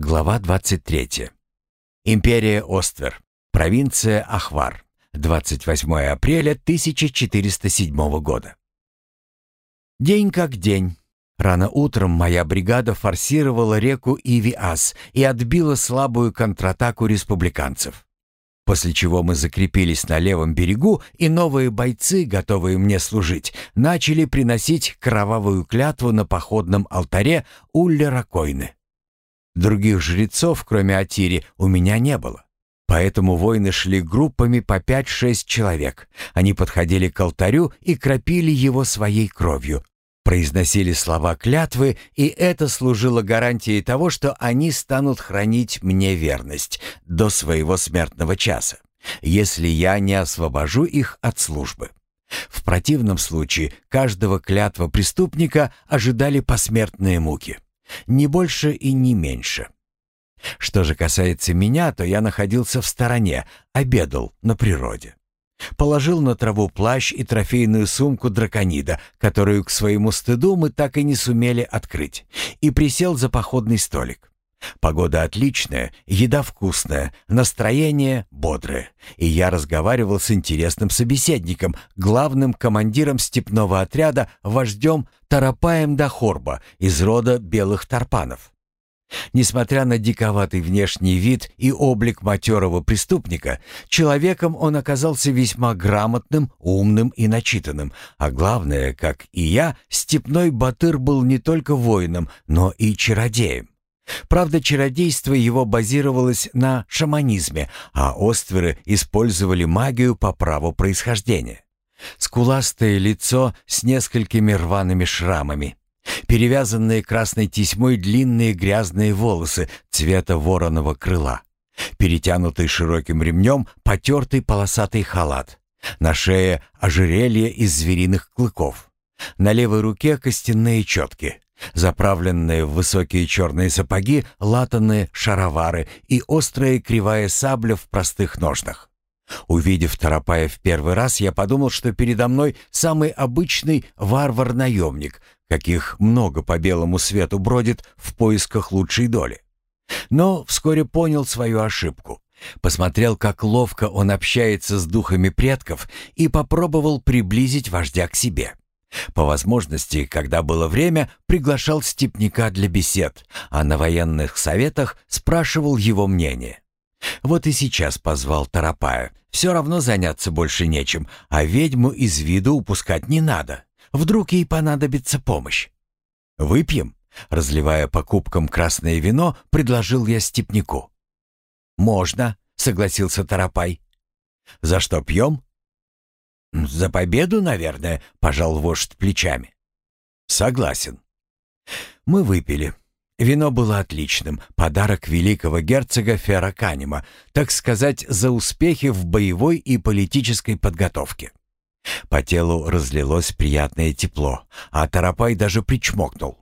Глава 23. Империя Оствер. Провинция Ахвар. 28 апреля 1407 года. День как день. Рано утром моя бригада форсировала реку Ивиас и отбила слабую контратаку республиканцев. После чего мы закрепились на левом берегу, и новые бойцы, готовые мне служить, начали приносить кровавую клятву на походном алтаре Уллера Койны. Других жрецов, кроме Атири, у меня не было. Поэтому воины шли группами по 5-6 человек. Они подходили к алтарю и кропили его своей кровью. Произносили слова клятвы, и это служило гарантией того, что они станут хранить мне верность до своего смертного часа, если я не освобожу их от службы. В противном случае каждого клятва преступника ожидали посмертные муки. Не больше и не меньше. Что же касается меня, то я находился в стороне, обедал на природе. Положил на траву плащ и трофейную сумку драконида, которую к своему стыду мы так и не сумели открыть, и присел за походный столик. Погода отличная, еда вкусная, настроение бодрое. И я разговаривал с интересным собеседником, главным командиром степного отряда, вождем Тарапаем Дахорба из рода белых тарпанов. Несмотря на диковатый внешний вид и облик матерого преступника, человеком он оказался весьма грамотным, умным и начитанным, а главное, как и я, степной батыр был не только воином, но и чародеем. Правда, чародейство его базировалось на шаманизме, а остверы использовали магию по праву происхождения. Скуластое лицо с несколькими рваными шрамами, перевязанные красной тесьмой длинные грязные волосы цвета вороного крыла, перетянутый широким ремнем потертый полосатый халат, на шее ожерелье из звериных клыков, на левой руке костяные четки — Заправленные в высокие черные сапоги, латанные шаровары и острая кривая сабля в простых ножнах. Увидев Тарапая в первый раз, я подумал, что передо мной самый обычный варвар-наемник, каких много по белому свету бродит в поисках лучшей доли. Но вскоре понял свою ошибку. Посмотрел, как ловко он общается с духами предков и попробовал приблизить вождя к себе. По возможности, когда было время, приглашал степняка для бесед, а на военных советах спрашивал его мнение. Вот и сейчас позвал Тарапая. Все равно заняться больше нечем, а ведьму из виду упускать не надо. Вдруг ей понадобится помощь. «Выпьем?» — разливая по кубкам красное вино, предложил я степняку. «Можно», — согласился Тарапай. «За что пьем?» «За победу, наверное», — пожал вождь плечами. «Согласен». Мы выпили. Вино было отличным, подарок великого герцога Ферраканима, так сказать, за успехи в боевой и политической подготовке. По телу разлилось приятное тепло, а Тарапай даже причмокнул.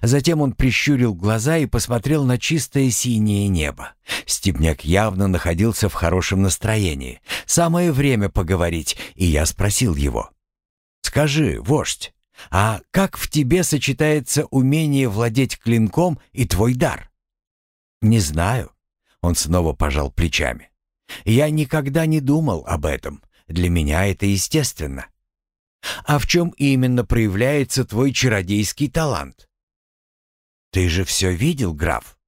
Затем он прищурил глаза и посмотрел на чистое синее небо. Степняк явно находился в хорошем настроении. Самое время поговорить, и я спросил его. «Скажи, вождь, а как в тебе сочетается умение владеть клинком и твой дар?» «Не знаю», — он снова пожал плечами. «Я никогда не думал об этом. Для меня это естественно». «А в чем именно проявляется твой чародейский талант?» «Ты же все видел, граф?»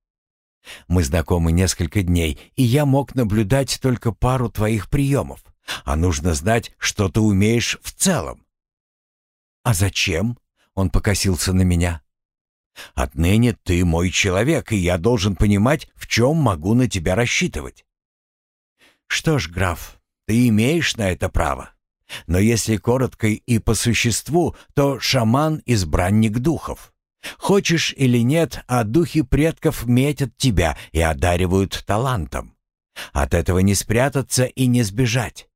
«Мы знакомы несколько дней, и я мог наблюдать только пару твоих приемов. А нужно знать, что ты умеешь в целом». «А зачем?» — он покосился на меня. «Отныне ты мой человек, и я должен понимать, в чем могу на тебя рассчитывать». «Что ж, граф, ты имеешь на это право. Но если коротко и по существу, то шаман — избранник духов. Хочешь или нет, а духи предков метят тебя и одаривают талантом. От этого не спрятаться и не сбежать.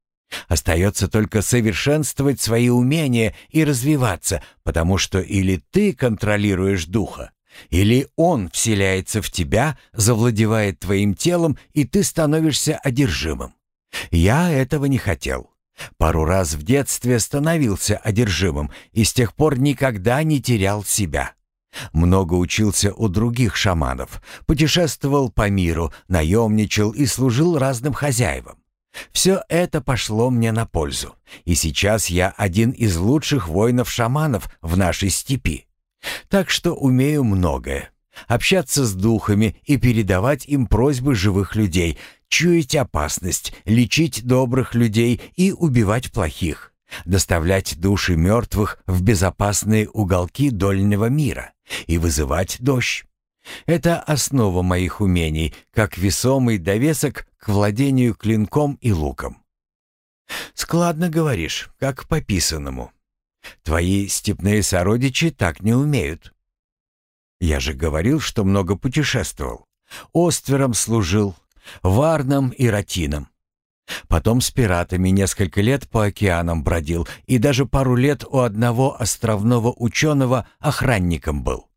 Остается только совершенствовать свои умения и развиваться, потому что или ты контролируешь духа, или он вселяется в тебя, завладевает твоим телом, и ты становишься одержимым. Я этого не хотел. Пару раз в детстве становился одержимым и с тех пор никогда не терял себя. Много учился у других шаманов, путешествовал по миру, наемничал и служил разным хозяевам. Все это пошло мне на пользу, и сейчас я один из лучших воинов-шаманов в нашей степи. Так что умею многое. Общаться с духами и передавать им просьбы живых людей, чуять опасность, лечить добрых людей и убивать плохих, доставлять души мертвых в безопасные уголки дольнего мира и вызывать дождь. Это основа моих умений, как весомый довесок к владению клинком и луком. Складно говоришь, как по писанному. Твои степные сородичи так не умеют. Я же говорил, что много путешествовал. Оствером служил, Варном и Ратином. Потом с пиратами несколько лет по океанам бродил и даже пару лет у одного островного ученого охранником был.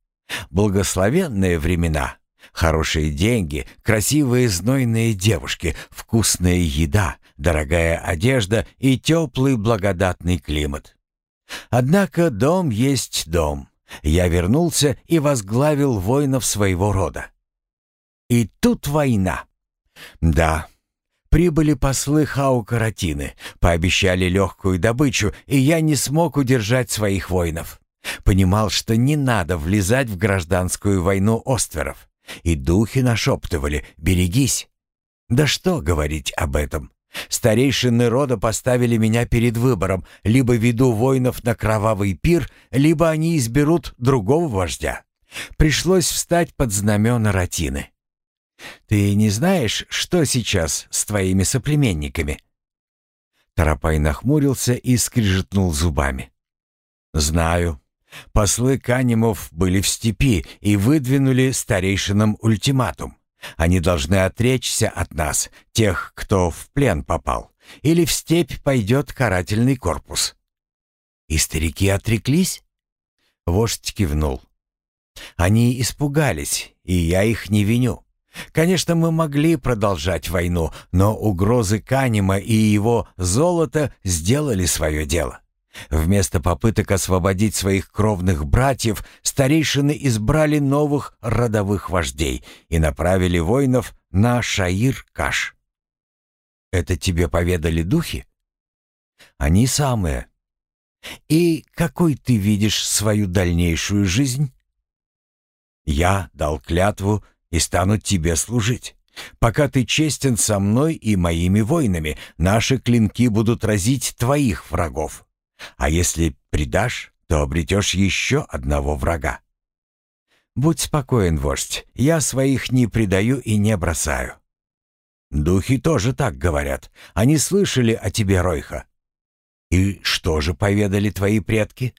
Благословенные времена. Хорошие деньги, красивые знойные девушки, вкусная еда, дорогая одежда и теплый благодатный климат. Однако дом есть дом. Я вернулся и возглавил воинов своего рода. И тут война. Да, прибыли послы Хау-Каратины, пообещали легкую добычу, и я не смог удержать своих воинов. Понимал, что не надо влезать в гражданскую войну остверов. И духи нашептывали «берегись». Да что говорить об этом? Старейшины рода поставили меня перед выбором, либо веду воинов на кровавый пир, либо они изберут другого вождя. Пришлось встать под знамена Ратины. «Ты не знаешь, что сейчас с твоими соплеменниками?» Тарапай нахмурился и скрижетнул зубами. «Знаю. Послы Канимов были в степи и выдвинули старейшинам ультиматум. Они должны отречься от нас, тех, кто в плен попал, или в степь пойдет карательный корпус». «И старики отреклись?» Вождь кивнул. «Они испугались, и я их не виню. Конечно, мы могли продолжать войну, но угрозы Канима и его золота сделали свое дело. Вместо попыток освободить своих кровных братьев, старейшины избрали новых родовых вождей и направили воинов на Шаир-Каш. «Это тебе поведали духи?» «Они самые. И какой ты видишь свою дальнейшую жизнь?» «Я дал клятву и стану тебе служить. Пока ты честен со мной и моими воинами, наши клинки будут разить твоих врагов. А если предашь, то обретешь еще одного врага. Будь спокоен, вождь, я своих не предаю и не бросаю. Духи тоже так говорят. Они слышали о тебе, Ройха. И что же поведали твои предки?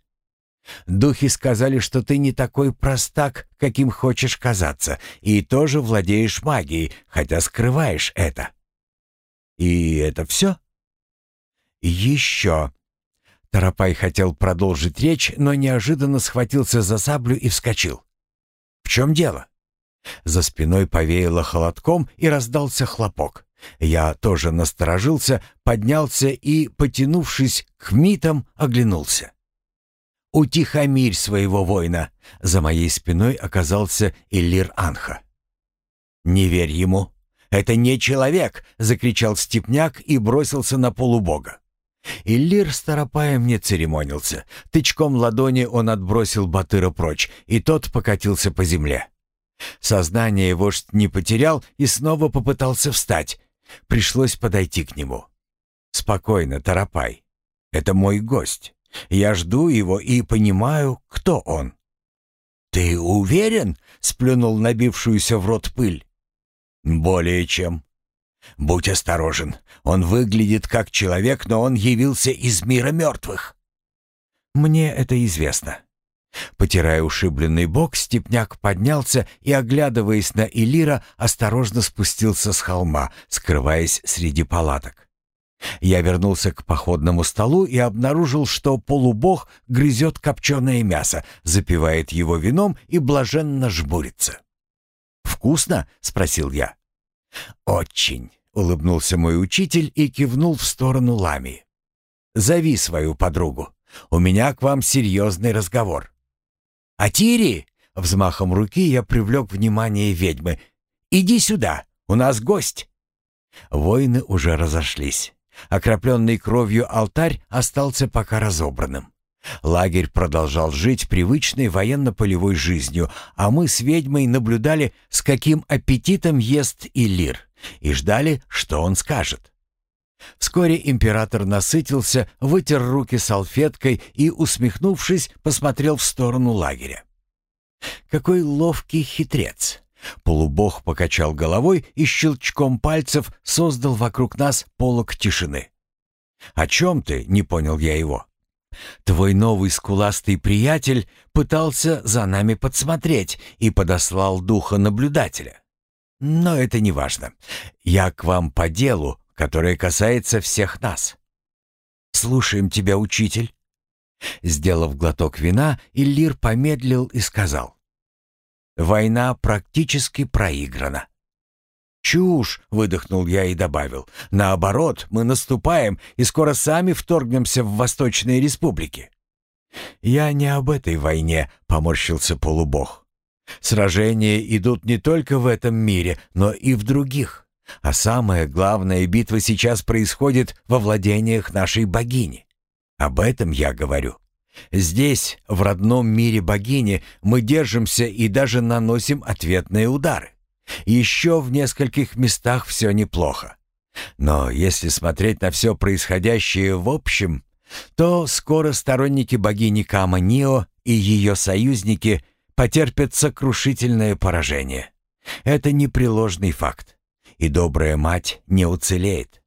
Духи сказали, что ты не такой простак, каким хочешь казаться, и тоже владеешь магией, хотя скрываешь это. И это все? Еще. Тарапай хотел продолжить речь, но неожиданно схватился за саблю и вскочил. «В чем дело?» За спиной повеяло холодком и раздался хлопок. Я тоже насторожился, поднялся и, потянувшись к митам, оглянулся. «Утихомирь своего воина!» За моей спиной оказался Иллир Анха. «Не верь ему! Это не человек!» — закричал степняк и бросился на полубога. Иллир с Таропаем не церемонился. Тычком ладони он отбросил Батыра прочь, и тот покатился по земле. Сознание вождь не потерял и снова попытался встать. Пришлось подойти к нему. «Спокойно, Таропай. Это мой гость. Я жду его и понимаю, кто он». «Ты уверен?» — сплюнул набившуюся в рот пыль. «Более чем. Будь осторожен. Он выглядит как человек, но он явился из мира мертвых». «Мне это известно». Потирая ушибленный бок, степняк поднялся и, оглядываясь на Элира, осторожно спустился с холма, скрываясь среди палаток. Я вернулся к походному столу и обнаружил, что полубог грызет копченое мясо, запивает его вином и блаженно жмурится. «Вкусно?» — спросил я. «Очень», — улыбнулся мой учитель и кивнул в сторону Лами. «Зови свою подругу. У меня к вам серьезный разговор». «Атири!» Взмахом руки я привлек внимание ведьмы. «Иди сюда, у нас гость!» Воины уже разошлись. Окропленный кровью алтарь остался пока разобранным. Лагерь продолжал жить привычной военно-полевой жизнью, а мы с ведьмой наблюдали, с каким аппетитом ест Илир, и ждали, что он скажет. Вскоре император насытился, вытер руки салфеткой и, усмехнувшись, посмотрел в сторону лагеря. Какой ловкий хитрец! Полубог покачал головой и щелчком пальцев создал вокруг нас полог тишины. «О чем ты?» — не понял я его. «Твой новый скуластый приятель пытался за нами подсмотреть и подослал духа наблюдателя. Но это не важно. Я к вам по делу, которое касается всех нас. Слушаем тебя, учитель». Сделав глоток вина, Иллир помедлил и сказал. Война практически проиграна. «Чушь!» — выдохнул я и добавил. «Наоборот, мы наступаем и скоро сами вторгнемся в Восточные республики». «Я не об этой войне», — поморщился полубог. «Сражения идут не только в этом мире, но и в других. А самая главная битва сейчас происходит во владениях нашей богини. Об этом я говорю. Здесь, в родном мире богини, мы держимся и даже наносим ответные удары. Еще в нескольких местах все неплохо. Но если смотреть на все происходящее в общем, то скоро сторонники богини Кама Нио и ее союзники потерпят сокрушительное поражение. Это непреложный факт. И добрая мать не уцелеет.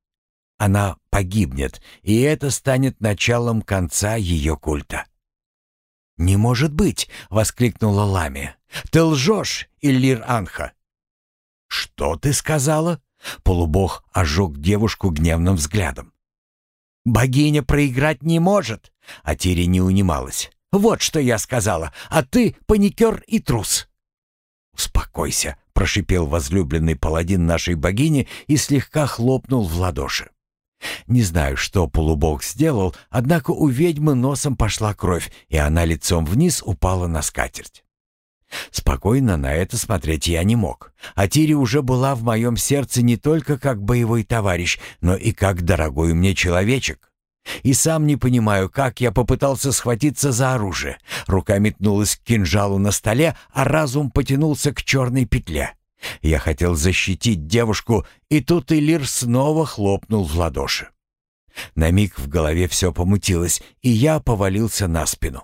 Она погибнет, и это станет началом конца ее культа. «Не может быть!» — воскликнула Ламия. «Ты лжешь, Иллир Анха!» «Что ты сказала?» — полубог ожег девушку гневным взглядом. «Богиня проиграть не может!» — а Тири не унималась. «Вот что я сказала, а ты паникер и трус!» «Успокойся!» — прошипел возлюбленный паладин нашей богини и слегка хлопнул в ладоши. Не знаю, что полубог сделал, однако у ведьмы носом пошла кровь, и она лицом вниз упала на скатерть. Спокойно на это смотреть я не мог. А Тири уже была в моем сердце не только как боевой товарищ, но и как дорогой мне человечек. И сам не понимаю, как я попытался схватиться за оружие. Рука метнулась к кинжалу на столе, а разум потянулся к черной петле. Я хотел защитить девушку, и тут Илир снова хлопнул в ладоши. На миг в голове все помутилось, и я повалился на спину.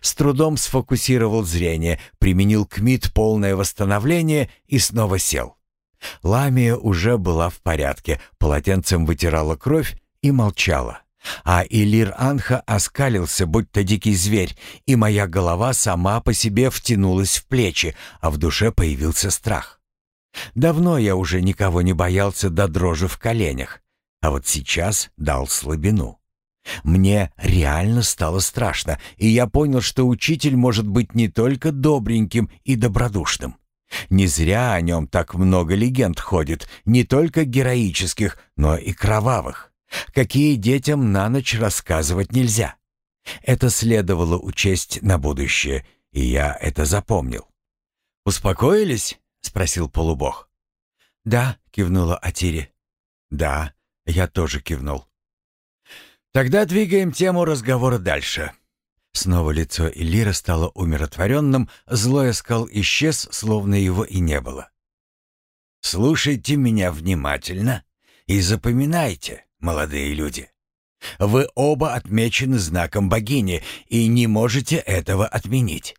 С трудом сфокусировал зрение, применил кмит полное восстановление и снова сел. Ламия уже была в порядке, полотенцем вытирала кровь и молчала. А Илир Анха оскалился, будто дикий зверь, и моя голова сама по себе втянулась в плечи, а в душе появился страх. Давно я уже никого не боялся до дрожи в коленях, а вот сейчас дал слабину. Мне реально стало страшно, и я понял, что учитель может быть не только добреньким и добродушным. Не зря о нем так много легенд ходит, не только героических, но и кровавых, какие детям на ночь рассказывать нельзя. Это следовало учесть на будущее, и я это запомнил. «Успокоились?» — спросил полубог. «Да», — кивнула Атири. «Да», — я тоже кивнул. «Тогда двигаем тему разговора дальше». Снова лицо Элира стало умиротворенным, злой оскал исчез, словно его и не было. «Слушайте меня внимательно и запоминайте, молодые люди. Вы оба отмечены знаком богини и не можете этого отменить.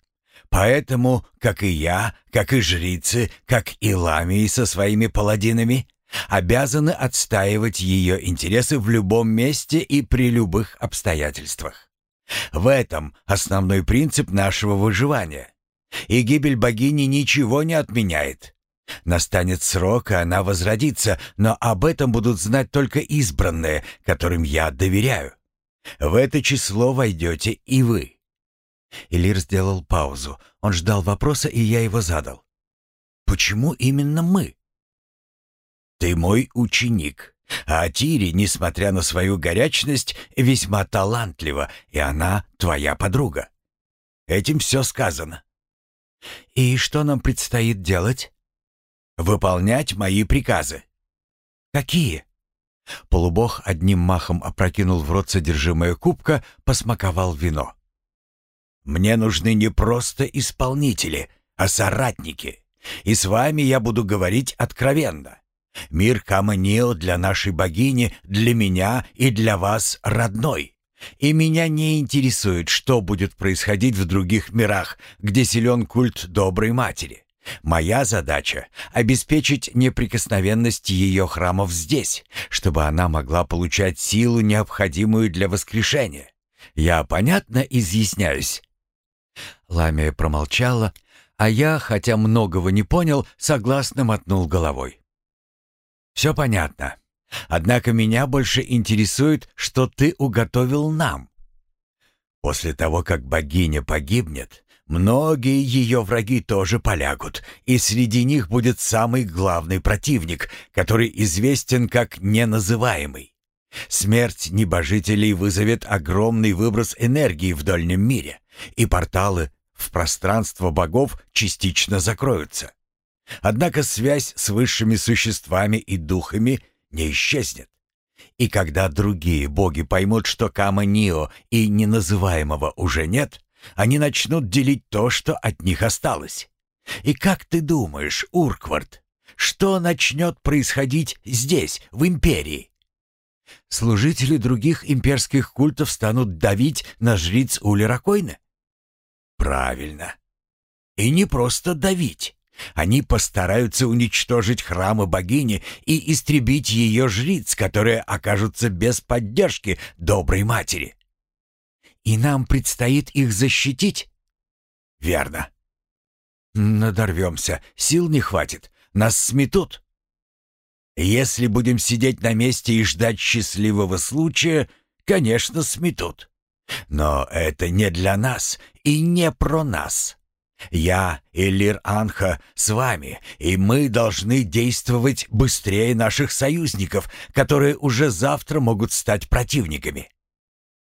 Поэтому, как и я, как и жрицы, как и ламии со своими паладинами, обязаны отстаивать ее интересы в любом месте и при любых обстоятельствах. В этом основной принцип нашего выживания. И гибель богини ничего не отменяет. Настанет срок, и она возродится, но об этом будут знать только избранные, которым я доверяю. В это число войдете и вы. Элир сделал паузу. Он ждал вопроса, и я его задал. «Почему именно мы?» «Ты мой ученик, а Атири, несмотря на свою горячность, весьма талантлива, и она твоя подруга. Этим все сказано. «И что нам предстоит делать?» «Выполнять мои приказы». «Какие?» Полубог одним махом опрокинул в рот содержимое кубка, посмаковал вино. «Мне нужны не просто исполнители, а соратники. И с вами я буду говорить откровенно. Мир Каманио для нашей богини, для меня и для вас родной. И меня не интересует, что будет происходить в других мирах, где силен культ доброй матери. Моя задача — обеспечить неприкосновенность ее храмов здесь, чтобы она могла получать силу, необходимую для воскрешения. Я понятно изъясняюсь?» Ламия промолчала, а я, хотя многого не понял, согласно мотнул головой. «Все понятно. Однако меня больше интересует, что ты уготовил нам. После того, как богиня погибнет, многие ее враги тоже полягут, и среди них будет самый главный противник, который известен как неназываемый. Смерть небожителей вызовет огромный выброс энергии в дальнем мире, и порталы в пространство богов частично закроются. Однако связь с высшими существами и духами не исчезнет. И когда другие боги поймут, что Кама-Нио и неназываемого уже нет, они начнут делить то, что от них осталось. И как ты думаешь, Урквард, что начнет происходить здесь, в Империи? Служители других имперских культов станут давить на жриц Улеракойна? Правильно. И не просто давить. Они постараются уничтожить храмы богини и истребить ее жриц, которые окажутся без поддержки доброй матери. И нам предстоит их защитить? Верно. Надорвемся, сил не хватит, нас сметут. Если будем сидеть на месте и ждать счастливого случая, конечно, сметут. Но это не для нас и не про нас. Я, Элир Анха, с вами, и мы должны действовать быстрее наших союзников, которые уже завтра могут стать противниками.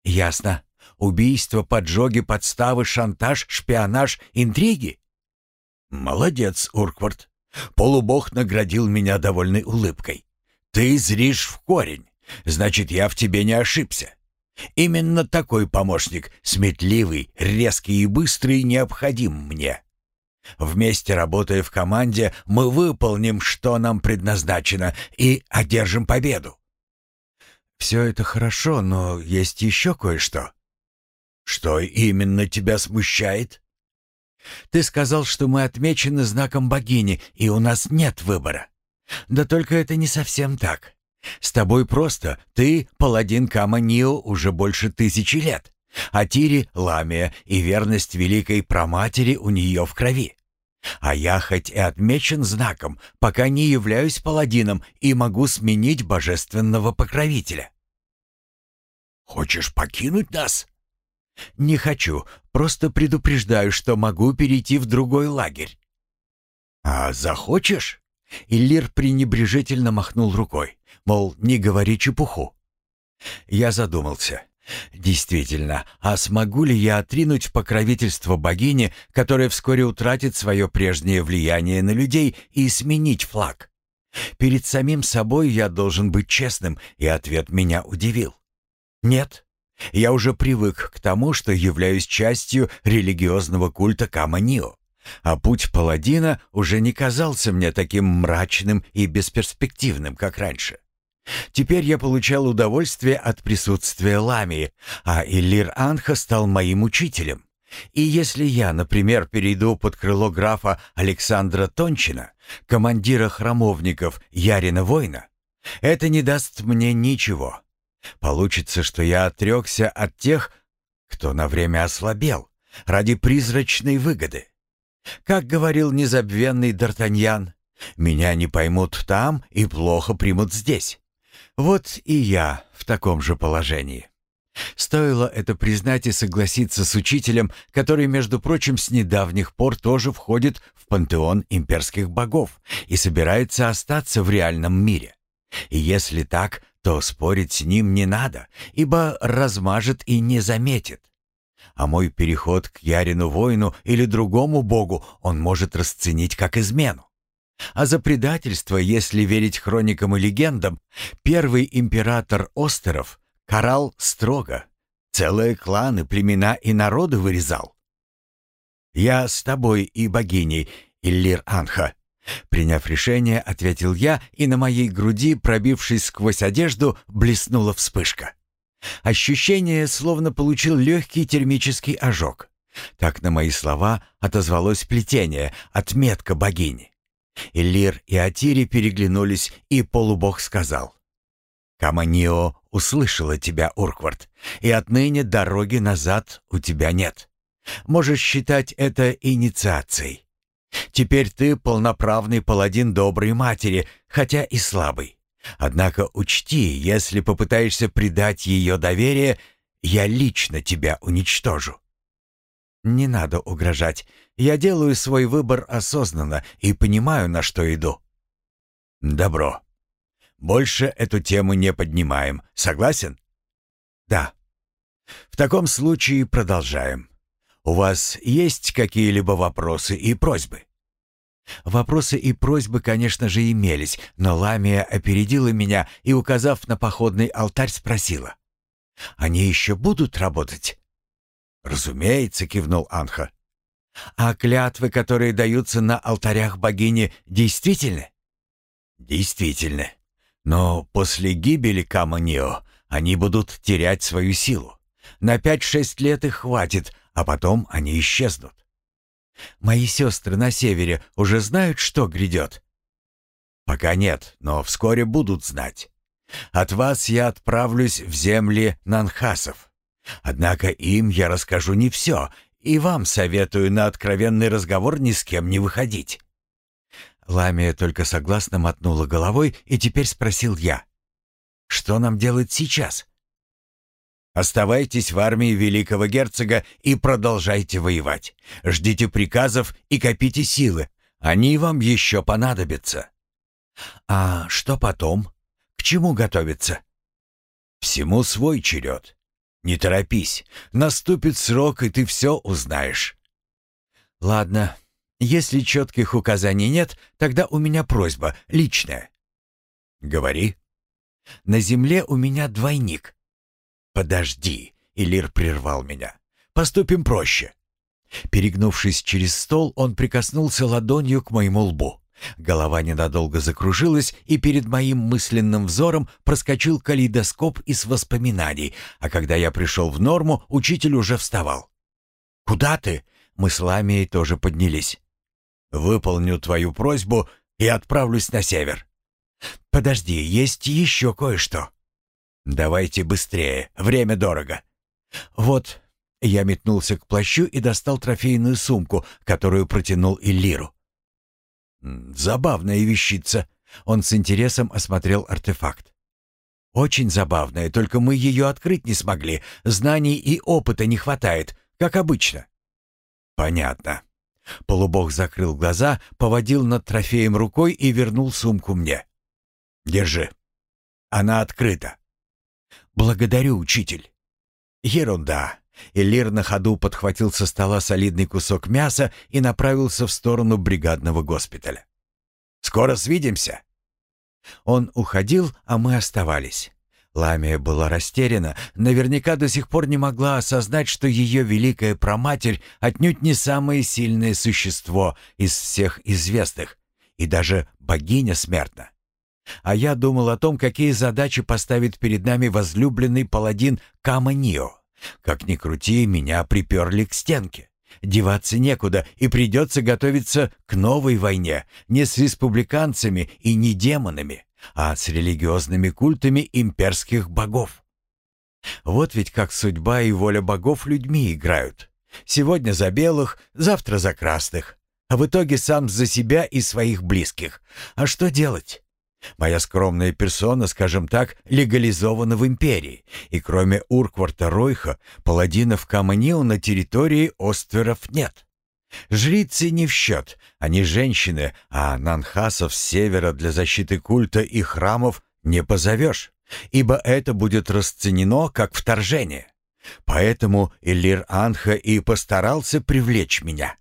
Ясно. Убийство, поджоги, подставы, шантаж, шпионаж, интриги? Молодец, Урквард. Полубог наградил меня довольной улыбкой. Ты зришь в корень. Значит, я в тебе не ошибся. Именно такой помощник, сметливый, резкий и быстрый, необходим мне. Вместе работая в команде, мы выполним, что нам предназначено, и одержим победу. Все это хорошо, но есть еще кое-что. Что именно тебя смущает? Ты сказал, что мы отмечены знаком богини, и у нас нет выбора. Да только это не совсем так. С тобой просто. Ты паладин Каманио уже больше тысячи лет. А Тири — ламия, и верность великой праматери у нее в крови. А я хоть и отмечен знаком, пока не являюсь паладином и могу сменить божественного покровителя. Хочешь покинуть нас? Не хочу, просто предупреждаю, что могу перейти в другой лагерь. А захочешь? Иллир пренебрежительно махнул рукой, мол, не говори чепуху. Я задумался. Действительно, а смогу ли я отринуть покровительство богини, которая вскоре утратит свое прежнее влияние на людей, и сменить флаг? Перед самим собой я должен быть честным, и ответ меня удивил. Нет, я уже привык к тому, что являюсь частью религиозного культа Каманио. А путь паладина уже не казался мне таким мрачным и бесперспективным, как раньше. Теперь я получал удовольствие от присутствия Ламии, а Иллир Анха стал моим учителем. И если я, например, перейду под крыло графа Александра Тончина, командира храмовников Ярина Война, это не даст мне ничего. Получится, что я отрекся от тех, кто на время ослабел, ради призрачной выгоды. Как говорил незабвенный Д'Артаньян, «Меня не поймут там и плохо примут здесь». Вот и я в таком же положении. Стоило это признать и согласиться с учителем, который, между прочим, с недавних пор тоже входит в пантеон имперских богов и собирается остаться в реальном мире. И если так, то спорить с ним не надо, ибо размажет и не заметит. а мой переход к Ярину воину или другому богу он может расценить как измену. А за предательство, если верить хроникам и легендам, первый император Остеров карал строго, целые кланы, племена и народы вырезал. «Я с тобой и богиней, Иллир Анха», Приняв решение, ответил я, и на моей груди, пробившись сквозь одежду, блеснула вспышка. Ощущение, словно получил легкий термический ожог. Так на мои слова отозвалось плетение, отметка богини. Иллир и Атири переглянулись, и полубог сказал. «Каманио услышала тебя, Урквард, и отныне дороги назад у тебя нет. Можешь считать это инициацией. Теперь ты полноправный паладин доброй матери, хотя и слабый. Однако учти, если попытаешься предать ее доверие, я лично тебя уничтожу. Не надо угрожать. Я делаю свой выбор осознанно и понимаю, на что иду. Добро. Больше эту тему не поднимаем. Согласен? Да. В таком случае продолжаем. У вас есть какие-либо вопросы и просьбы? Вопросы и просьбы, конечно же, имелись, но Ламия опередила меня и, указав на походный алтарь, спросила. «Они еще будут работать?» «Разумеется», — кивнул Анха. «А клятвы, которые даются на алтарях богини, действительны?» «Действительны. Но после гибели Каманио они будут терять свою силу. На пять-шесть лет их хватит, а потом они исчезнут. Мои сестры на севере уже знают, что грядет?» «Пока нет, но вскоре будут знать. От вас я отправлюсь в земли Нанхасов. Однако им я расскажу не все, и вам советую на откровенный разговор ни с кем не выходить». Ламия только согласно мотнула головой, и теперь спросил я. «Что нам делать сейчас?» Оставайтесь в армии великого герцога и продолжайте воевать. Ждите приказов и копите силы. Они вам еще понадобятся. А что потом? К чему готовиться? Всему свой черед. Не торопись. Наступит срок, и ты все узнаешь. Ладно. Если четких указаний нет, тогда у меня просьба, личная. Говори. На земле у меня двойник. «Подожди!» — Илир прервал меня. «Поступим проще». Перегнувшись через стол, он прикоснулся ладонью к моему лбу. Голова ненадолго закружилась, и перед моим мысленным взором проскочил калейдоскоп из воспоминаний, а когда я пришел в норму, учитель уже вставал. «Куда ты?» Мы с Ламией тоже поднялись. «Выполню твою просьбу и отправлюсь на север». «Подожди, есть еще кое-что». «Давайте быстрее, время дорого». «Вот». Я метнулся к плащу и достал трофейную сумку, которую протянул Иллиру. «Забавная вещица». Он с интересом осмотрел артефакт. «Очень забавная, только мы ее открыть не смогли. Знаний и опыта не хватает, как обычно». «Понятно». Полубог закрыл глаза, поводил над трофеем рукой и вернул сумку мне. «Держи. Она открыта. «Благодарю, учитель». «Ерунда». Элир на ходу подхватил со стола солидный кусок мяса и направился в сторону бригадного госпиталя. «Скоро свидимся». Он уходил, а мы оставались. Ламия была растеряна, наверняка до сих пор не могла осознать, что ее великая проматерь отнюдь не самое сильное существо из всех известных, и даже богиня смертна. А я думал о том, какие задачи поставит перед нами возлюбленный паладин Каманио. Как ни крути, меня приперли к стенке. Деваться некуда, и придется готовиться к новой войне, не с республиканцами и не демонами, а с религиозными культами имперских богов. Вот ведь как судьба и воля богов людьми играют. Сегодня за белых, завтра за красных, а в итоге сам за себя и своих близких. А что делать? Моя скромная персона, скажем так, легализована в империи, и кроме Уркварта Ройха, паладинов Каманил на территории Остверов нет. Жрицы не в счет, они женщины, а нанхасов с севера для защиты культа и храмов не позовешь, ибо это будет расценено как вторжение. Поэтому Элир Анха и постарался привлечь меня.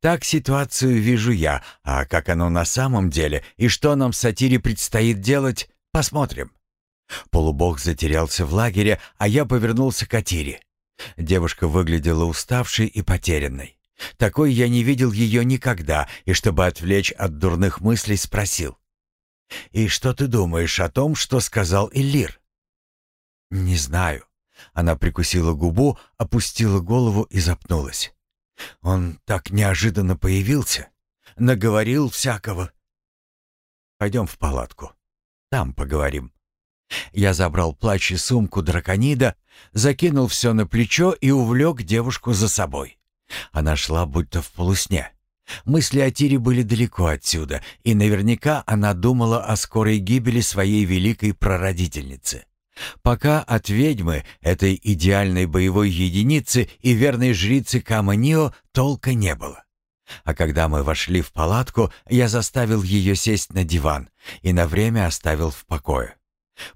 Так ситуацию вижу я, а как оно на самом деле и что нам в сатире предстоит делать, посмотрим. Полубог затерялся в лагере, а я повернулся к Атире. Девушка выглядела уставшей и потерянной. Такой я не видел ее никогда, и чтобы отвлечь от дурных мыслей, спросил. «И что ты думаешь о том, что сказал Иллир?» «Не знаю». Она прикусила губу, опустила голову и запнулась. «Он так неожиданно появился, наговорил всякого». «Пойдем в палатку, там поговорим». Я забрал плащ и сумку драконида, закинул все на плечо и увлек девушку за собой. Она шла будто в полусне. Мысли о Тире были далеко отсюда, и наверняка она думала о скорой гибели своей великой прародительницы. Пока от ведьмы, этой идеальной боевой единицы и верной жрицы Каманио толка не было. А когда мы вошли в палатку, я заставил ее сесть на диван и на время оставил в покое.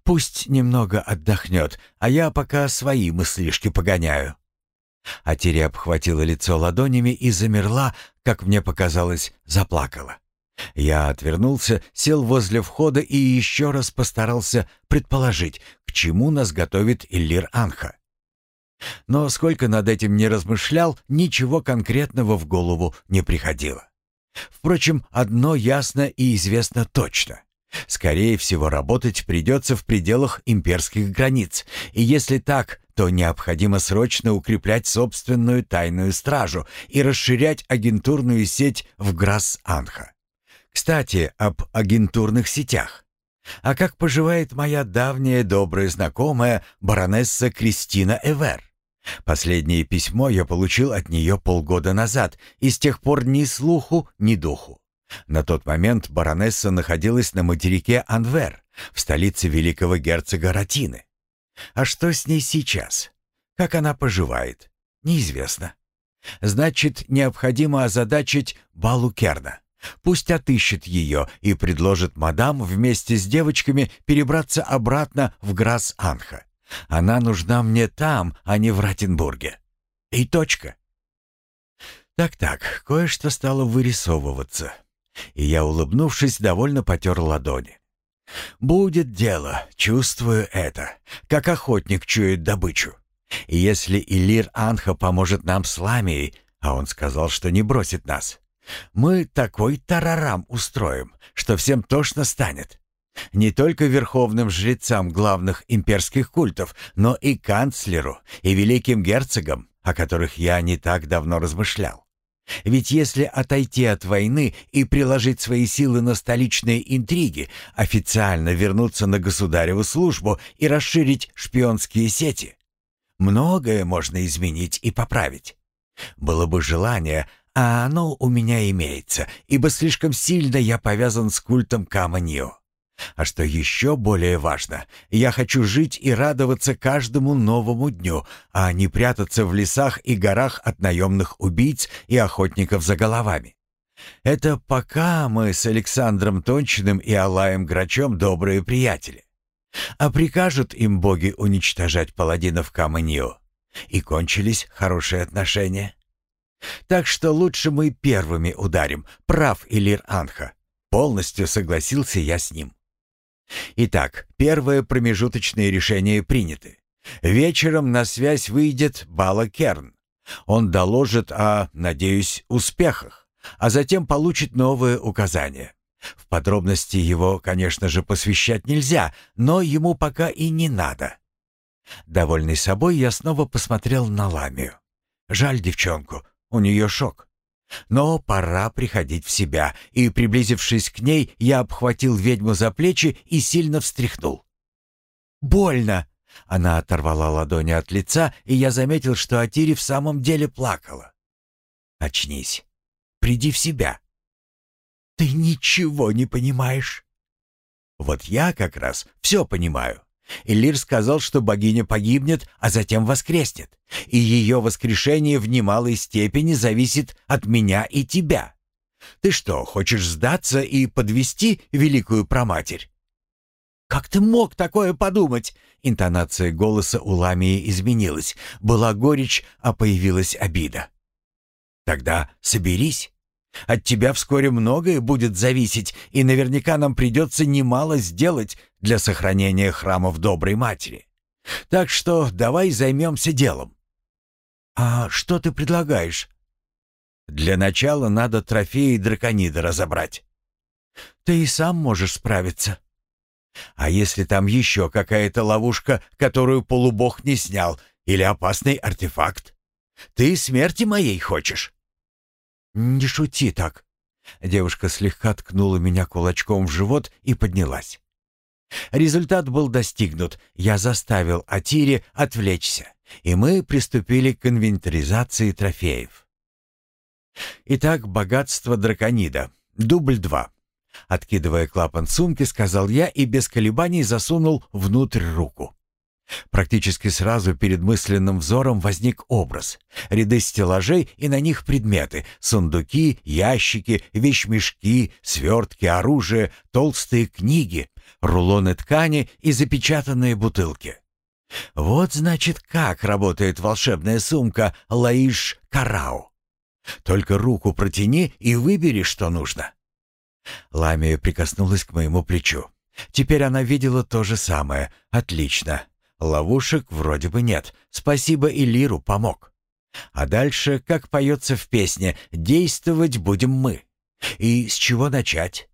Пусть немного отдохнет, а я пока свои мыслишки погоняю. Атири обхватила лицо ладонями и замерла, как мне показалось, заплакала. Я отвернулся, сел возле входа и еще раз постарался предположить, к чему нас готовит Иллир Анха. Но сколько над этим не размышлял, ничего конкретного в голову не приходило. Впрочем, одно ясно и известно точно. Скорее всего, работать придется в пределах имперских границ, и если так, то необходимо срочно укреплять собственную тайную стражу и расширять агентурную сеть в Грасс-Анха. Кстати, об агентурных сетях. А как поживает моя давняя добрая знакомая баронесса Кристина Эвер? Последнее письмо я получил от нее полгода назад, и с тех пор ни слуху, ни духу. На тот момент баронесса находилась на материке Анвер, в столице великого герцога Ратины. А что с ней сейчас? Как она поживает? Неизвестно. Значит, необходимо озадачить Балу Керна. Пусть отыщет ее и предложит мадам вместе с девочками перебраться обратно в Грасс-Анха. Она нужна мне там, а не в Ратенбурге. И точка. Так-так, кое-что стало вырисовываться и я, улыбнувшись, довольно потер ладони. «Будет дело, чувствую это, как охотник чует добычу. И если Илир Анха поможет нам с Ламией, а он сказал, что не бросит нас, мы такой тарарам устроим, что всем тошно станет. Не только верховным жрецам главных имперских культов, но и канцлеру, и великим герцогам, о которых я не так давно размышлял. Ведь если отойти от войны и приложить свои силы на столичные интриги, официально вернуться на государеву службу и расширить шпионские сети, многое можно изменить и поправить. Было бы желание, а оно у меня имеется, ибо слишком сильно я повязан с культом Каманьо. А что еще более важно, я хочу жить и радоваться каждому новому дню, а не прятаться в лесах и горах от наемных убийц и охотников за головами. Это пока мы с Александром Тончиным и Алаем Грачом добрые приятели. А прикажут им боги уничтожать паладинов Каманио. И кончились хорошие отношения. Так что лучше мы первыми ударим, прав Илир Анха. Полностью согласился я с ним. Итак, первое промежуточное решение приняты. Вечером на связь выйдет Бала Керн. Он доложит о, надеюсь, успехах, а затем получит новые указания. В подробности его, конечно же, посвящать нельзя, но ему пока и не надо. Довольный собой, я снова посмотрел на Ламию. Жаль девчонку, у нее шок. Но пора приходить в себя, и, приблизившись к ней, я обхватил ведьму за плечи и сильно встряхнул. «Больно!» Она оторвала ладони от лица, и я заметил, что Атири в самом деле плакала. «Очнись. Приди в себя». «Ты ничего не понимаешь». «Вот я как раз все понимаю. Элир сказал, что богиня погибнет, а затем воскреснет, и ее воскрешение в немалой степени зависит от меня и тебя. Ты что, хочешь сдаться и подвести великую проматерь? «Как ты мог такое подумать?» Интонация голоса у Ламии изменилась. Была горечь, а появилась обида. «Тогда соберись. От тебя вскоре многое будет зависеть, и наверняка нам придется немало сделать для сохранения храмов Доброй Матери. Так что давай займемся делом». «А что ты предлагаешь?» «Для начала надо трофеи драконида разобрать». «Ты и сам можешь справиться». А если там еще какая-то ловушка, которую полубог не снял, или опасный артефакт? Ты смерти моей хочешь?» «Не шути так». Девушка слегка ткнула меня кулачком в живот и поднялась. Результат был достигнут. Я заставил Атири отвлечься, и мы приступили к инвентаризации трофеев. Итак, богатство драконида. Дубль два. Откидывая клапан сумки, сказал я и без колебаний засунул внутрь руку. Практически сразу перед мысленным взором возник образ. Ряды стеллажей и на них предметы. Сундуки, ящики, вещмешки, свертки, оружие, толстые книги, рулоны ткани и запечатанные бутылки. Вот, значит, как работает волшебная сумка Лаиш Карау. Только руку протяни и выбери, что нужно. Ламия прикоснулась к моему плечу. Теперь она видела то же самое. Отлично. Ловушек вроде бы нет. Спасибо и Лиру помог. А дальше, как поется в песне, действовать будем мы. И с чего начать?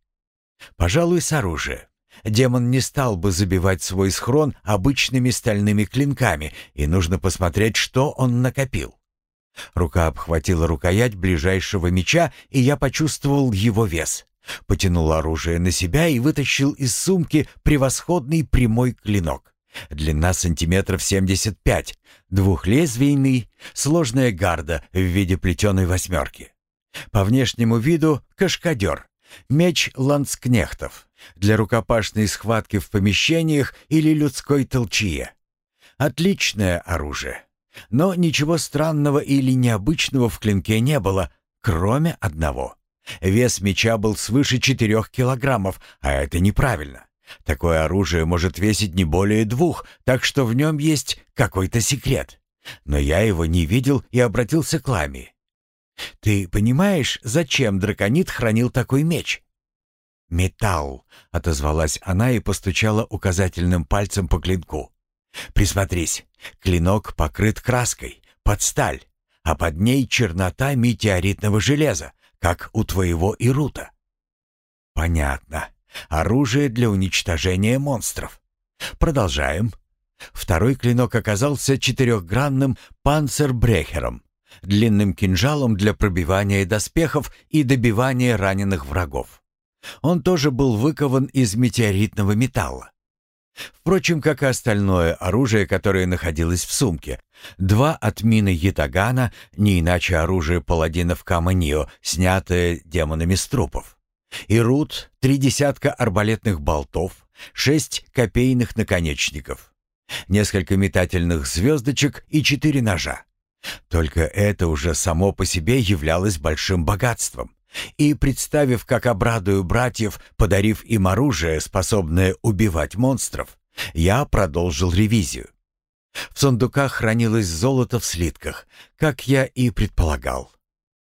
Пожалуй, с оружия. Демон не стал бы забивать свой схрон обычными стальными клинками, и нужно посмотреть, что он накопил. Рука обхватила рукоять ближайшего меча, и я почувствовал его вес. Потянул оружие на себя и вытащил из сумки превосходный прямой клинок. Длина сантиметров 75, двухлезвийный, сложная гарда в виде плетеной восьмерки. По внешнему виду кашкадер, меч ланскнехтов для рукопашной схватки в помещениях или людской толчье. Отличное оружие. Но ничего странного или необычного в клинке не было, кроме одного. Вес меча был свыше четырех килограммов, а это неправильно. Такое оружие может весить не более двух, так что в нем есть какой-то секрет. Но я его не видел и обратился к Лами. «Ты понимаешь, зачем драконит хранил такой меч?» «Металл», — отозвалась она и постучала указательным пальцем по клинку. «Присмотрись, клинок покрыт краской, под сталь, а под ней чернота метеоритного железа, как у твоего Ирута. Понятно. Оружие для уничтожения монстров. Продолжаем. Второй клинок оказался четырехгранным панцербрехером, длинным кинжалом для пробивания доспехов и добивания раненых врагов. Он тоже был выкован из метеоритного металла. Впрочем, как и остальное оружие, которое находилось в сумке. Два от мины Ятагана, не иначе оружие паладинов Каманио, снятое демонами с трупов. И рут, три десятка арбалетных болтов, шесть копейных наконечников, несколько метательных звездочек и четыре ножа. Только это уже само по себе являлось большим богатством. И, представив, как обрадую братьев, подарив им оружие, способное убивать монстров, я продолжил ревизию. В сундуках хранилось золото в слитках, как я и предполагал.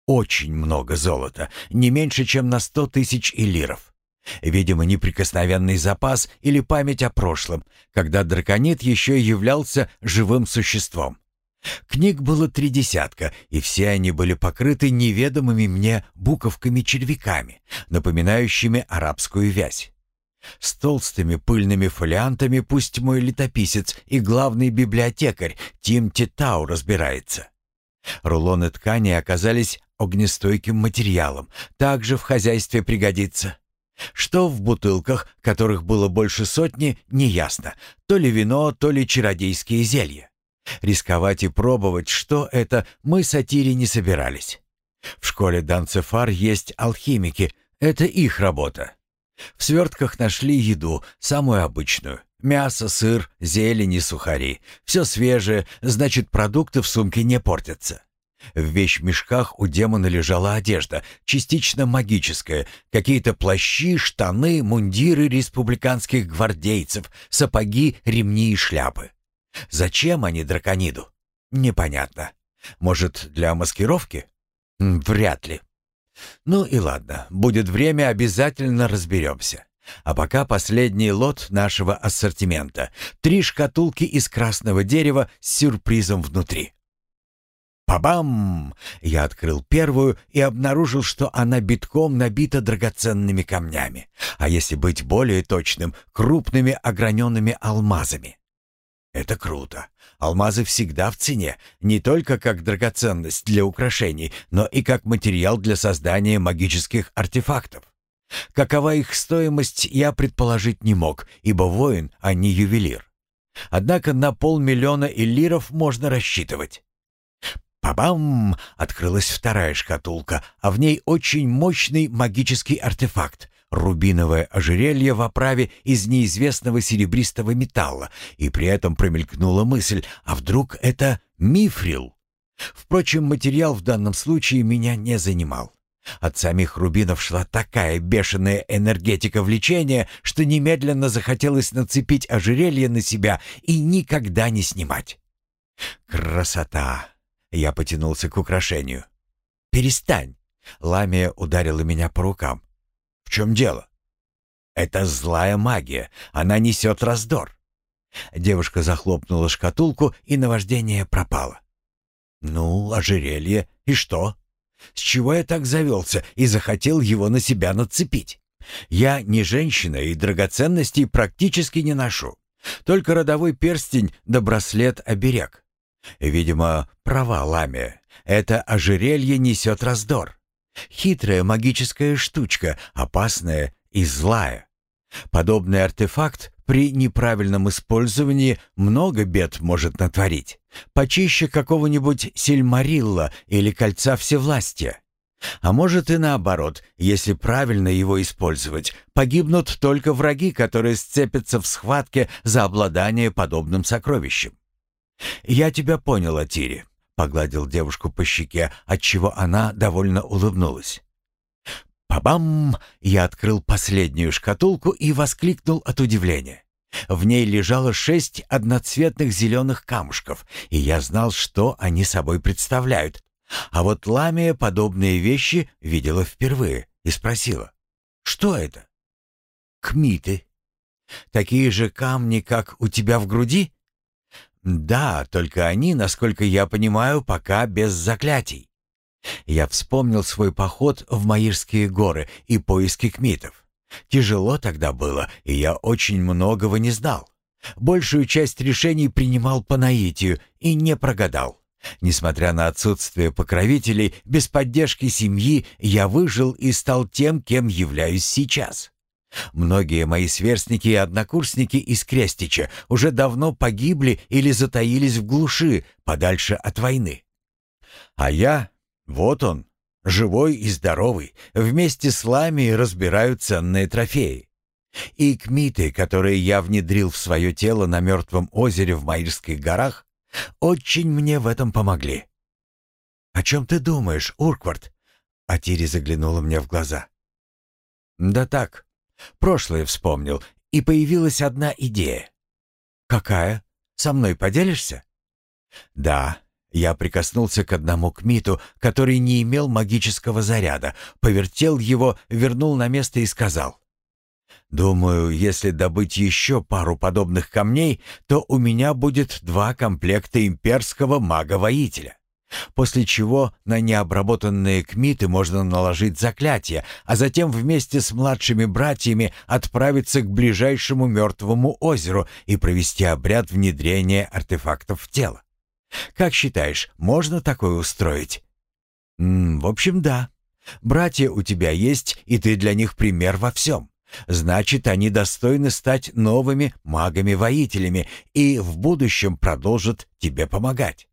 Очень много золота, не меньше, чем на сто тысяч элиров. Видимо, неприкосновенный запас или память о прошлом, когда драконит еще являлся живым существом. Книг было три десятка, и все они были покрыты неведомыми мне буковками-червяками, напоминающими арабскую вязь. С толстыми пыльными фолиантами пусть мой летописец и главный библиотекарь Тим Титау разбирается. Рулоны ткани оказались огнестойким материалом, также в хозяйстве пригодится. Что в бутылках, которых было больше сотни, неясно. То ли вино, то ли чародейские зелья. Рисковать и пробовать, что это, мы сатире не собирались. В школе Данцефар есть алхимики, это их работа. В свертках нашли еду, самую обычную. Мясо, сыр, зелень и сухари. Все свежее, значит, продукты в сумке не портятся. В вещмешках у демона лежала одежда, частично магическая, какие-то плащи, штаны, мундиры республиканских гвардейцев, сапоги, ремни и шляпы. Зачем они дракониду? Непонятно. Может, для маскировки? Вряд ли. Ну и ладно, будет время, обязательно разберемся. А пока последний лот нашего ассортимента. Три шкатулки из красного дерева с сюрпризом внутри. Па-бам! Я открыл первую и обнаружил, что она битком набита драгоценными камнями, а если быть более точным, крупными ограненными алмазами. Это круто. Алмазы всегда в цене, не только как драгоценность для украшений, но и как материал для создания магических артефактов. Какова их стоимость, я предположить не мог, ибо воин, а не ювелир. Однако на полмиллиона эллиров можно рассчитывать. Па-бам! Открылась вторая шкатулка, а в ней очень мощный магический артефакт. Рубиновое ожерелье в оправе из неизвестного серебристого металла, и при этом промелькнула мысль, а вдруг это мифрил? Впрочем, материал в данном случае меня не занимал. От самих рубинов шла такая бешеная энергетика влечения, что немедленно захотелось нацепить ожерелье на себя и никогда не снимать. Красота! Я потянулся к украшению. «Перестань!» Ламия ударила меня по рукам. «В чем дело?» «Это злая магия. Она несет раздор». Девушка захлопнула шкатулку, и наваждение пропало. «Ну, ожерелье. И что? С чего я так завелся и захотел его на себя нацепить? Я не женщина и драгоценностей практически не ношу. Только родовой перстень да браслет-оберег. Видимо, права Ламия. Это ожерелье несет раздор. Хитрая магическая штучка, опасная и злая. Подобный артефакт при неправильном использовании много бед может натворить. Почище какого-нибудь сельмарилла или кольца всевластия. А может и наоборот, если правильно его использовать, погибнут только враги, которые сцепятся в схватке за обладание подобным сокровищем. «Я тебя понял, Атири», — погладил девушку по щеке, отчего она довольно улыбнулась. «Па-бам!» — я открыл последнюю шкатулку и воскликнул от удивления. В ней лежало шесть одноцветных зеленых камушков, и я знал, что они собой представляют. А вот Ламия подобные вещи видела впервые и спросила, «Что это?» «Кмиты. Такие же камни, как у тебя в груди?» Да, только они, насколько я понимаю, пока без заклятий. Я вспомнил свой поход в Маирские горы и поиски кмитов. Тяжело тогда было, и я очень многого не знал. Большую часть решений принимал по наитию и не прогадал. Несмотря на отсутствие покровителей, без поддержки семьи я выжил и стал тем, кем являюсь сейчас. Многие мои сверстники и однокурсники из Крестича уже давно погибли или затаились в глуши, подальше от войны. А я, вот он, живой и здоровый, вместе с Ламией разбираю ценные трофеи. И кмиты, которые я внедрил в свое тело на мертвом озере в Маирских горах, очень мне в этом помогли. «О чем ты думаешь, Урквард?» Атири заглянула мне в глаза. «Да так, Прошлое вспомнил, и появилась одна идея. «Какая? Со мной поделишься?» «Да». Я прикоснулся к одному кмиту, который не имел магического заряда, повертел его, вернул на место и сказал. «Думаю, если добыть еще пару подобных камней, то у меня будет два комплекта имперского мага-воителя. После чего на необработанные кмиты можно наложить заклятие, а затем вместе с младшими братьями отправиться к ближайшему мертвому озеру и провести обряд внедрения артефактов в тело. Как считаешь, можно такое устроить? М -м, в общем, да. Братья у тебя есть, и ты для них пример во всем. Значит, они достойны стать новыми магами-воителями и в будущем продолжат тебе помогать.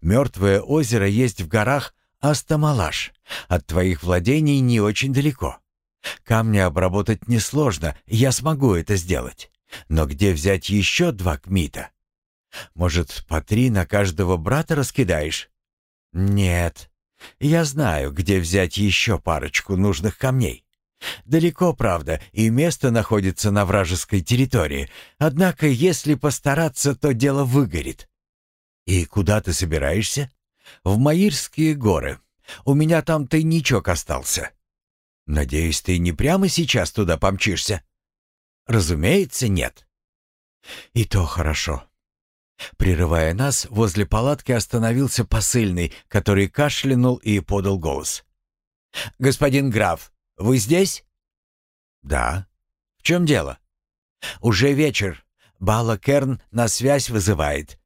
Мертвое озеро есть в горах Астамалаш. От твоих владений не очень далеко. Камни обработать несложно, я смогу это сделать. Но где взять еще два кмита? Может, по три на каждого брата раскидаешь? «Нет. Я знаю, где взять еще парочку нужных камней. Далеко, правда, и место находится на вражеской территории. Однако, если постараться, то дело выгорит. И куда ты собираешься? В Маирские горы. У меня там тайничок остался. Надеюсь, ты не прямо сейчас туда помчишься? Разумеется, нет. И то хорошо. Прерывая нас, возле палатки остановился посыльный, который кашлянул и подал голос. «Господин граф, вы здесь?» «Да». «В чем дело?» «Уже вечер. Бала Керн на связь вызывает.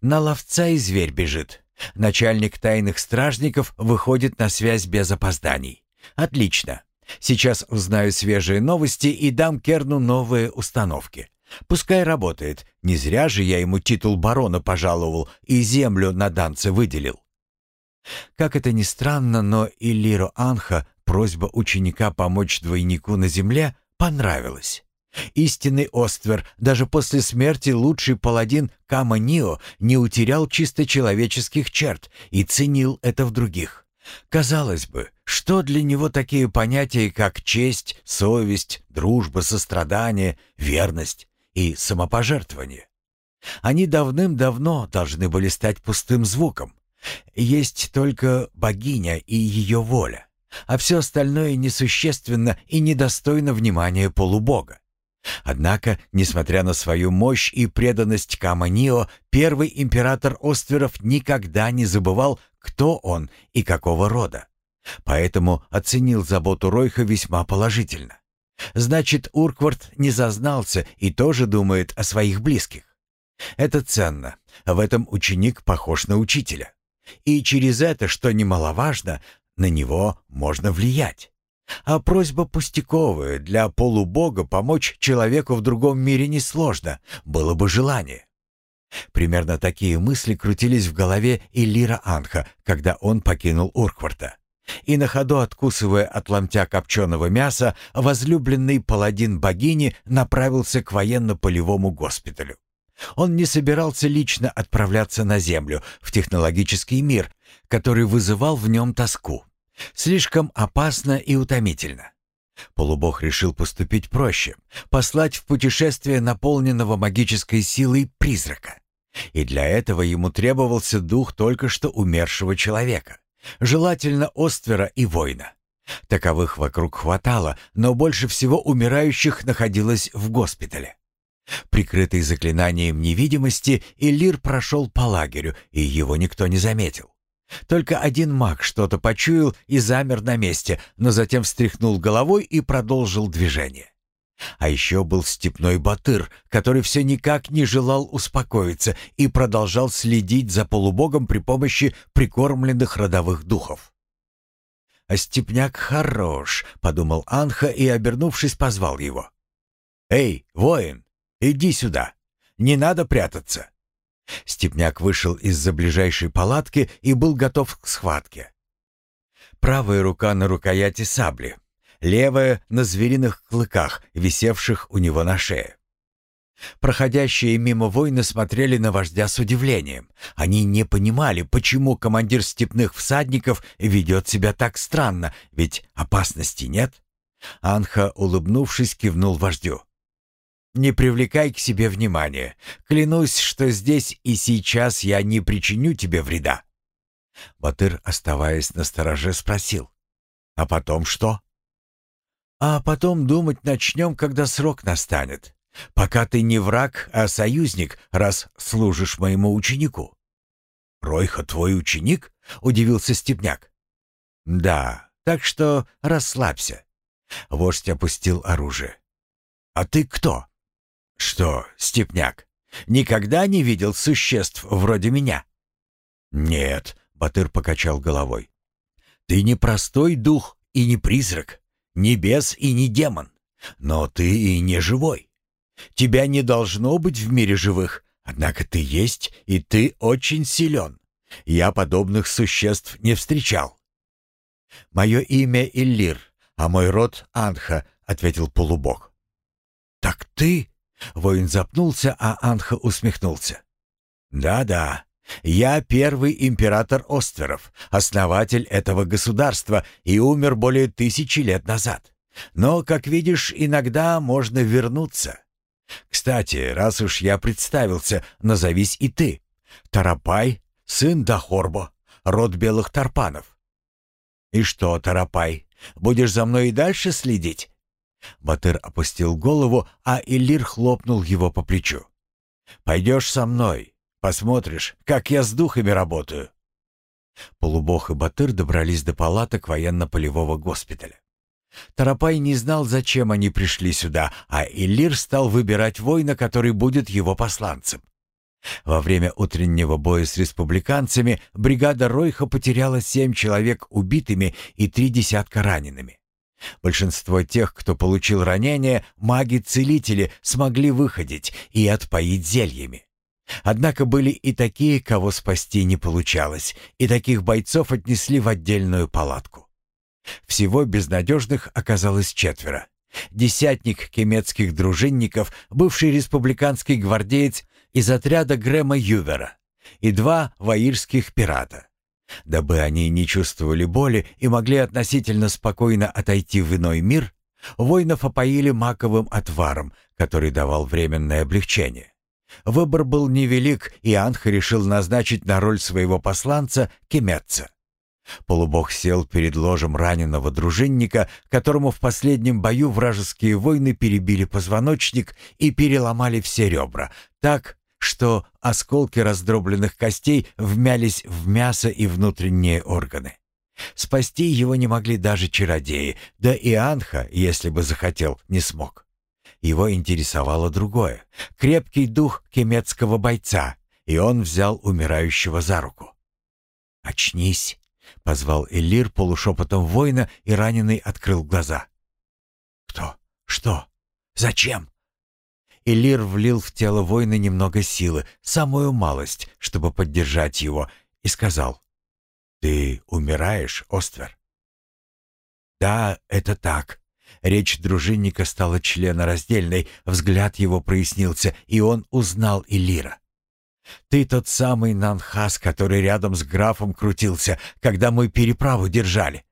На ловца и зверь бежит. Начальник тайных стражников выходит на связь без опозданий. Отлично. Сейчас узнаю свежие новости и дам Керну новые установки. Пускай работает. Не зря же я ему титул барона пожаловал и землю на данце выделил. Как это ни странно, но Иллиру Анха просьба ученика помочь двойнику на земле понравилась. Истинный Оствер даже после смерти лучший паладин Кама Нио не утерял чисто человеческих черт и ценил это в других. Казалось бы, что для него такие понятия, как честь, совесть, дружба, сострадание, верность и самопожертвование? Они давным-давно должны были стать пустым звуком. Есть только богиня и ее воля, а все остальное несущественно и недостойно внимания полубога. Однако, несмотря на свою мощь и преданность Каманио, первый император Остверов никогда не забывал, кто он и какого рода. Поэтому оценил заботу Ройха весьма положительно. Значит, Урквард не зазнался и тоже думает о своих близких. Это ценно. В этом ученик похож на учителя. И через это, что немаловажно, на него можно влиять. А просьба пустяковая, для полубога помочь человеку в другом мире несложно, было бы желание. Примерно такие мысли крутились в голове Иллира Анха, когда он покинул Уркварта. И на ходу, откусывая от ломтя копченого мяса, возлюбленный паладин богини направился к военно-полевому госпиталю. Он не собирался лично отправляться на Землю, в технологический мир, который вызывал в нем тоску. Слишком опасно и утомительно. Полубог решил поступить проще, послать в путешествие наполненного магической силой призрака. И для этого ему требовался дух только что умершего человека, желательно Оствера и воина. Таковых вокруг хватало, но больше всего умирающих находилось в госпитале. Прикрытый заклинанием невидимости, Элир прошел по лагерю, и его никто не заметил. Только один маг что-то почуял и замер на месте, но затем встряхнул головой и продолжил движение. А еще был степной батыр, который все никак не желал успокоиться и продолжал следить за полубогом при помощи прикормленных родовых духов. «А степняк хорош», — подумал Анха и, обернувшись, позвал его. «Эй, воин, иди сюда. Не надо прятаться. Степняк вышел из-за ближайшей палатки и был готов к схватке. Правая рука на рукояти сабли, левая на звериных клыках, висевших у него на шее. Проходящие мимо воины смотрели на вождя с удивлением. Они не понимали, почему командир степных всадников ведет себя так странно, ведь опасности нет. Анха, улыбнувшись, кивнул вождю. Не привлекай к себе внимания. Клянусь, что здесь и сейчас я не причиню тебе вреда. Батыр, оставаясь на стороже, спросил. А потом что? А потом думать начнем, когда срок настанет. Пока ты не враг, а союзник, раз служишь моему ученику. Ройха твой ученик? Удивился Степняк. Да, так что расслабься. Вождь опустил оружие. А ты кто? «Что, степняк, никогда не видел существ вроде меня?» «Нет», — Батыр покачал головой. «Ты не простой дух и не призрак, не бес и не демон, но ты и не живой. Тебя не должно быть в мире живых, однако ты есть, и ты очень силен. Я подобных существ не встречал». «Мое имя Иллир, а мой род Анха», — ответил полубог. «Так ты...» Воин запнулся, а Анха усмехнулся. «Да-да, Я первый император Остверов, основатель этого государства и умер более тысячи лет назад. Но, как видишь, иногда можно вернуться. Кстати, раз уж я представился, назовись и ты. Тарапай, сын Дахорбо, род белых тарпанов. И что, Тарапай, будешь за мной и дальше следить? Батыр опустил голову, а Иллир хлопнул его по плечу. «Пойдешь со мной, посмотришь, как я с духами работаю». Полубог и Батыр добрались до палаток военно-полевого госпиталя. Тарапай не знал, зачем они пришли сюда, а Иллир стал выбирать воина, который будет его посланцем. Во время утреннего боя с республиканцами бригада Ройха потеряла семь человек убитыми и три десятка ранеными. Большинство тех, кто получил ранения, маги-целители смогли выходить и отпоить зельями. Однако были и такие, кого спасти не получалось, и таких бойцов отнесли в отдельную палатку. Всего безнадежных оказалось четверо. Десятник кемецких дружинников, бывший республиканский гвардеец из отряда Грэма Ювера и два ваирских пирата. Дабы они не чувствовали боли и могли относительно спокойно отойти в иной мир, воинов опоили маковым отваром, который давал временное облегчение. Выбор был невелик, и Анха решил назначить на роль своего посланца Кеметца. Полубог сел перед ложем раненого дружинника, которому в последнем бою вражеские воины перебили позвоночник и переломали все ребра, так, что осколки раздробленных костей вмялись в мясо и внутренние органы. Спасти его не могли даже чародеи, да и Анха, если бы захотел, не смог. Его интересовало другое — крепкий дух кемецкого бойца, и он взял умирающего за руку. «Очнись!» — позвал Элир полушепотом воина, и раненый открыл глаза. «Кто? Что? Зачем?» Элир влил в тело воина немного силы, самую малость, чтобы поддержать его, и сказал, «Ты умираешь, Оствер?» «Да, это так». Речь дружинника стала членораздельной, взгляд его прояснился, и он узнал Элира. Ты тот самый Нанхас, который рядом с графом крутился, когда мы переправу держали.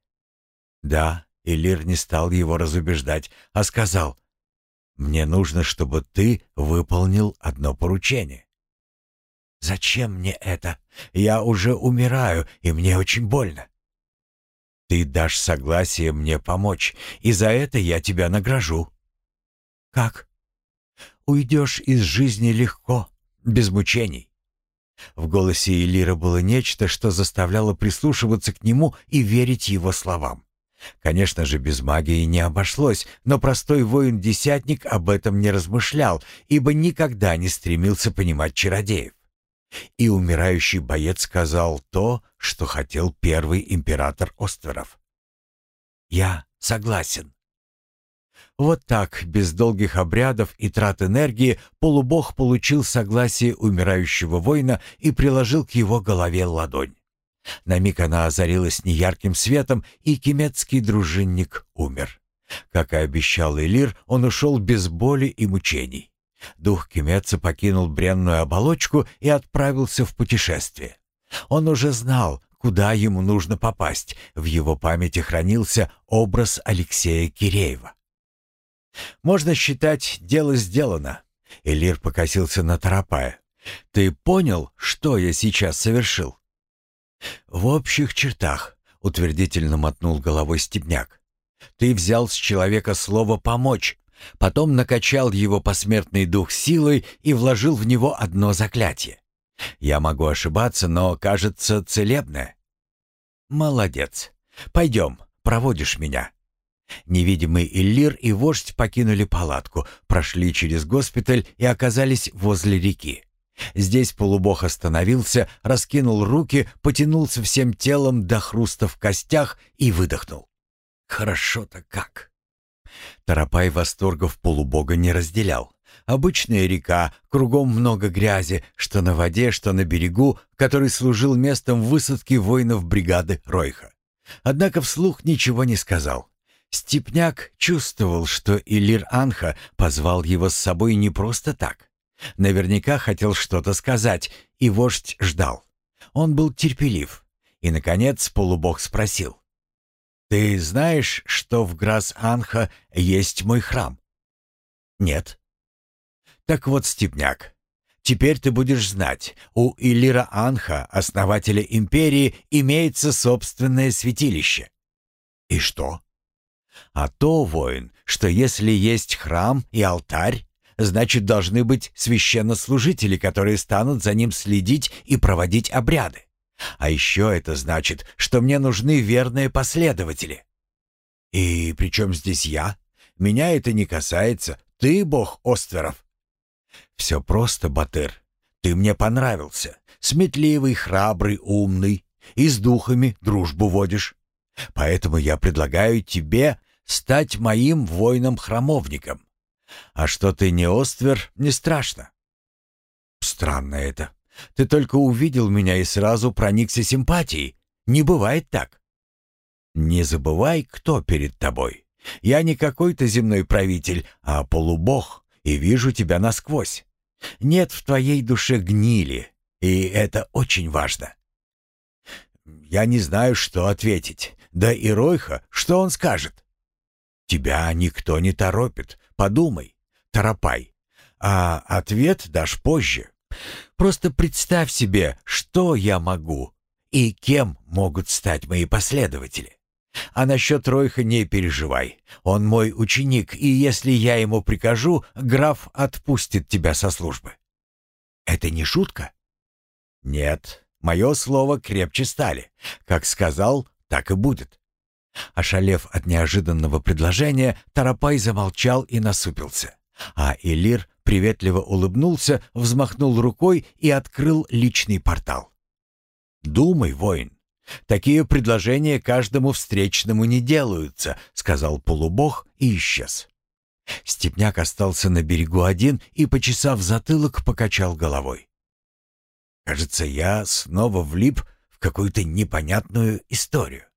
Да, Элир не стал его разубеждать, а сказал, «Мне нужно, чтобы ты выполнил одно поручение». «Зачем мне это? Я уже умираю, и мне очень больно». «Ты дашь согласие мне помочь, и за это я тебя награжу». «Как?» «Уйдешь из жизни легко, без мучений. В голосе Элира было нечто, что заставляло прислушиваться к нему и верить его словам. Конечно же, без магии не обошлось, но простой воин-десятник об этом не размышлял, ибо никогда не стремился понимать чародеев. И умирающий боец сказал то, что хотел первый император Остверов. «Я согласен». Вот так, без долгих обрядов и трат энергии, полубог получил согласие умирающего воина и приложил к его голове ладонь. На миг она озарилась неярким светом, и кемецкий дружинник умер. Как и обещал Элир, он ушел без боли и мучений. Дух кемеца покинул бренную оболочку и отправился в путешествие. Он уже знал, куда ему нужно попасть. В его памяти хранился образ Алексея Киреева. Можно считать, дело сделано. Элир покосился на Тарапая. Ты понял, что я сейчас совершил? В общих чертах, утвердительно мотнул головой Степняк. Ты взял с человека слово «помочь», потом накачал его посмертный дух силой и вложил в него одно заклятие. Я могу ошибаться, но, кажется, целебное. Молодец. Пойдем, проводишь меня. Невидимый Иллир и вождь покинули палатку, прошли через госпиталь и оказались возле реки. Здесь полубог остановился, раскинул руки, потянулся всем телом до хруста в костях и выдохнул. «Хорошо-то как!» Тарапай восторгов полубога не разделял. Обычная река, кругом много грязи, что на воде, что на берегу, который служил местом высадки воинов бригады Ройха. Однако вслух ничего не сказал. Степняк чувствовал, что Илир Анха позвал его с собой не просто так. Наверняка хотел что-то сказать, и вождь ждал. Он был терпелив. И, наконец, полубог спросил. «Ты знаешь, что в Грас-Анха есть мой храм?» «Нет». «Так вот, Степняк, теперь ты будешь знать, у Илира Анха, основателя империи, имеется собственное святилище». «И что?» «А то, воин, что если есть храм и алтарь, значит, должны быть священнослужители, которые станут за ним следить и проводить обряды. А еще это значит, что мне нужны верные последователи. И при чем здесь я? Меня это не касается. Ты бог Остверов. Все просто, Батыр. Ты мне понравился. Сметливый, храбрый, умный. И с духами дружбу водишь. Поэтому я предлагаю тебе стать моим воином-храмовником. А что ты не Оствер, не страшно. Странно это. Ты только увидел меня и сразу проникся симпатией. Не бывает так. Не забывай, кто перед тобой. Я не какой-то земной правитель, а полубог, и вижу тебя насквозь. Нет в твоей душе гнили, и это очень важно. Я не знаю, что ответить. Да и Ройха, что он скажет? Тебя никто не торопит. Подумай, торопай. А ответ дашь позже. Просто представь себе, что я могу и кем могут стать мои последователи. А насчет Ройха не переживай. Он мой ученик, и если я ему прикажу, граф отпустит тебя со службы. Это не шутка? Нет, мое слово крепче стали. Как сказал, так и будет. Ошалев от неожиданного предложения, Тарапай замолчал и насупился. А Элир приветливо улыбнулся, взмахнул рукой и открыл личный портал. «Думай, воин, такие предложения каждому встречному не делаются», — сказал полубог и исчез. Степняк остался на берегу один и, почесав затылок, покачал головой. «Кажется, я снова влип в какую-то непонятную историю.